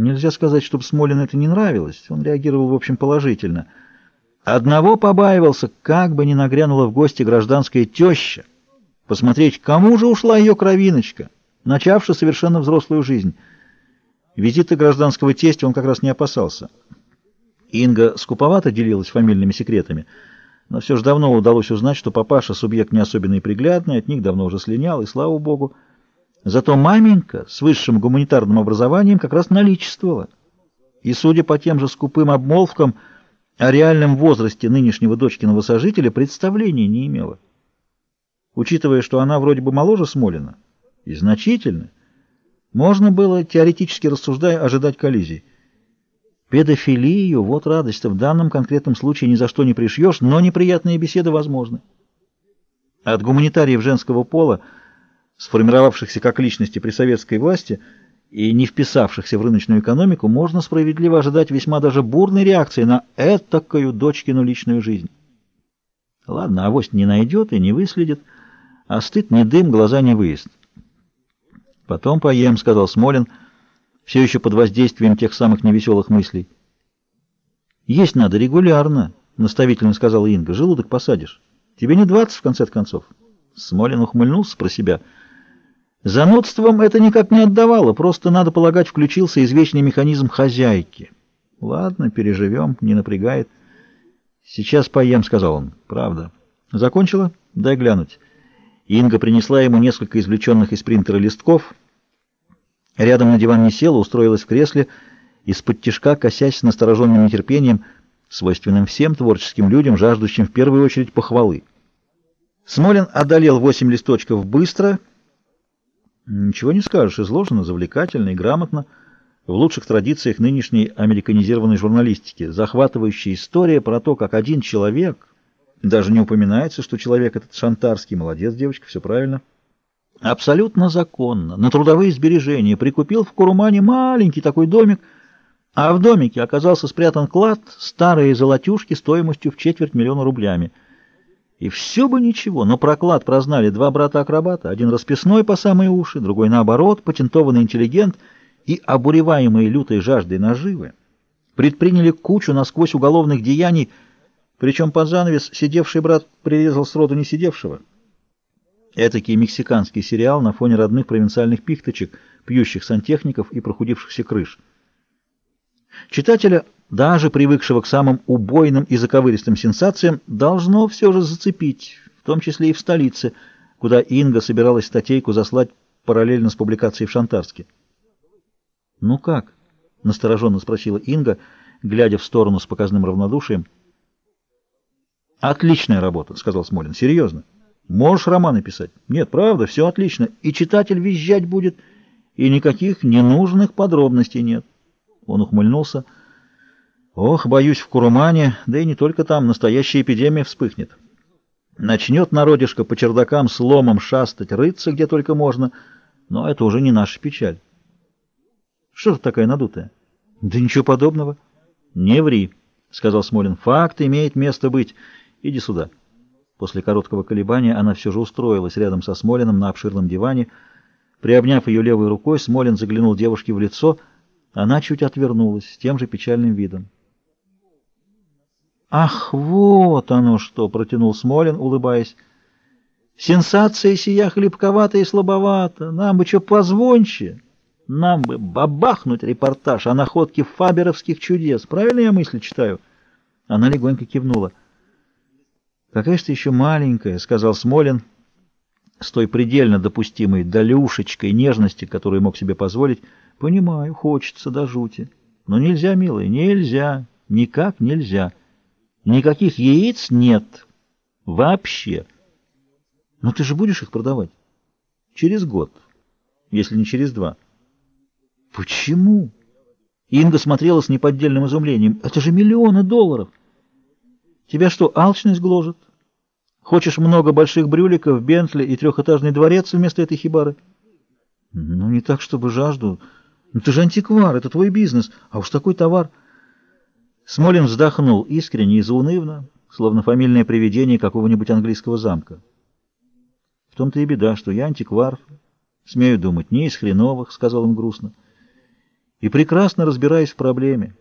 Нельзя сказать, чтобы Смолину это не нравилось. Он реагировал, в общем, положительно. Одного побаивался, как бы ни нагрянула в гости гражданская теща, посмотреть, кому же ушла ее кровиночка, начавшая совершенно взрослую жизнь. Визита гражданского тестя он как раз не опасался. Инга скуповато делилась фамильными секретами, но все же давно удалось узнать, что папаша субъект не особенно и приглядный, от них давно уже слинял, и слава богу. Зато маменька с высшим гуманитарным образованием как раз наличествовала. И, судя по тем же скупым обмолвкам, о реальном возрасте нынешнего дочкиного сожителя представления не имела. Учитывая, что она вроде бы моложе Смолина, и значительно, можно было, теоретически рассуждая, ожидать коллизий. Педофилию, вот радость в данном конкретном случае ни за что не пришьешь, но неприятные беседы возможны. От гуманитариев женского пола сформировавшихся как личности при советской власти и не вписавшихся в рыночную экономику, можно справедливо ожидать весьма даже бурной реакции на этакую дочкину личную жизнь. Ладно, авось не найдет и не выследит, а стыд не дым, глаза не выезд. Потом поем, — сказал Смолин, все еще под воздействием тех самых невеселых мыслей. Есть надо регулярно, — наставительно сказала Инга, — желудок посадишь. Тебе не двадцать, в конце концов. Смолин ухмыльнулся про себя — Занудством это никак не отдавало, просто, надо полагать, включился извечный механизм хозяйки. Ладно, переживем, не напрягает. Сейчас поем, сказал он. Правда. Закончила? Дай глянуть. Инга принесла ему несколько извлеченных из принтера листков. Рядом на диван не села, устроилась в кресле, из-под тишка, косясь с настороженным нетерпением, свойственным всем творческим людям, жаждущим в первую очередь похвалы. Смолин одолел восемь листочков быстро — Ничего не скажешь, изложено завлекательно и грамотно, в лучших традициях нынешней американизированной журналистики. Захватывающая история про то, как один человек, даже не упоминается, что человек этот шантарский, молодец, девочка, все правильно, абсолютно законно, на трудовые сбережения, прикупил в Курумане маленький такой домик, а в домике оказался спрятан клад, старые золотюшки стоимостью в четверть миллиона рублями — и все бы ничего, но проклад прознали два брата-акробата, один расписной по самые уши, другой наоборот, патентованный интеллигент, и, обуреваемые лютой жаждой наживы, предприняли кучу насквозь уголовных деяний, причем под занавес сидевший брат прирезал сроду не сидевшего. Этакий мексиканский сериал на фоне родных провинциальных пихточек, пьющих сантехников и прохудившихся крыш. Читателя даже привыкшего к самым убойным и заковыристым сенсациям, должно все же зацепить, в том числе и в столице, куда Инга собиралась статейку заслать параллельно с публикацией в Шантарске. «Ну как?» — настороженно спросила Инга, глядя в сторону с показным равнодушием. «Отличная работа», — сказал Смолин. «Серьезно. Можешь романы писать?» «Нет, правда, все отлично. И читатель визжать будет, и никаких ненужных подробностей нет». Он ухмыльнулся. Ох, боюсь, в Курумане, да и не только там, настоящая эпидемия вспыхнет. Начнет народишко по чердакам с ломом шастать, рыться где только можно, но это уже не наша печаль. Что ты такая надутая? Да ничего подобного. Не ври, сказал Смолин. Факт имеет место быть. Иди сюда. После короткого колебания она все же устроилась рядом со Смолиным на обширном диване. Приобняв ее левой рукой, Смолин заглянул девушке в лицо. Она чуть отвернулась с тем же печальным видом. «Ах, вот оно что!» — протянул Смолин, улыбаясь. «Сенсация сия хлебковата и слабовата. Нам бы что позвонче. Нам бы бабахнуть репортаж о находке фаберовских чудес. Правильно я мысли читаю?» Она легонько кивнула. «Какая же ты еще маленькая!» — сказал Смолин с той предельно допустимой долюшечкой нежности, которую мог себе позволить. «Понимаю, хочется до жути. Но нельзя, милая, нельзя, никак нельзя». Никаких яиц нет. Вообще. Но ты же будешь их продавать? Через год, если не через два. Почему? Инга смотрела с неподдельным изумлением. Это же миллионы долларов. Тебя что, алчность гложет? Хочешь много больших брюликов, Бентли и трехэтажный дворец вместо этой хибары? Ну, не так, чтобы жажду. Ну, ты же антиквар, это твой бизнес, а уж такой товар... Смолин вздохнул искренне и заунывно, словно фамильное привидение какого-нибудь английского замка. В том-то и беда, что я антиквар, смею думать, не из хреновых, — сказал он грустно. и прекрасно разбираюсь в проблеме.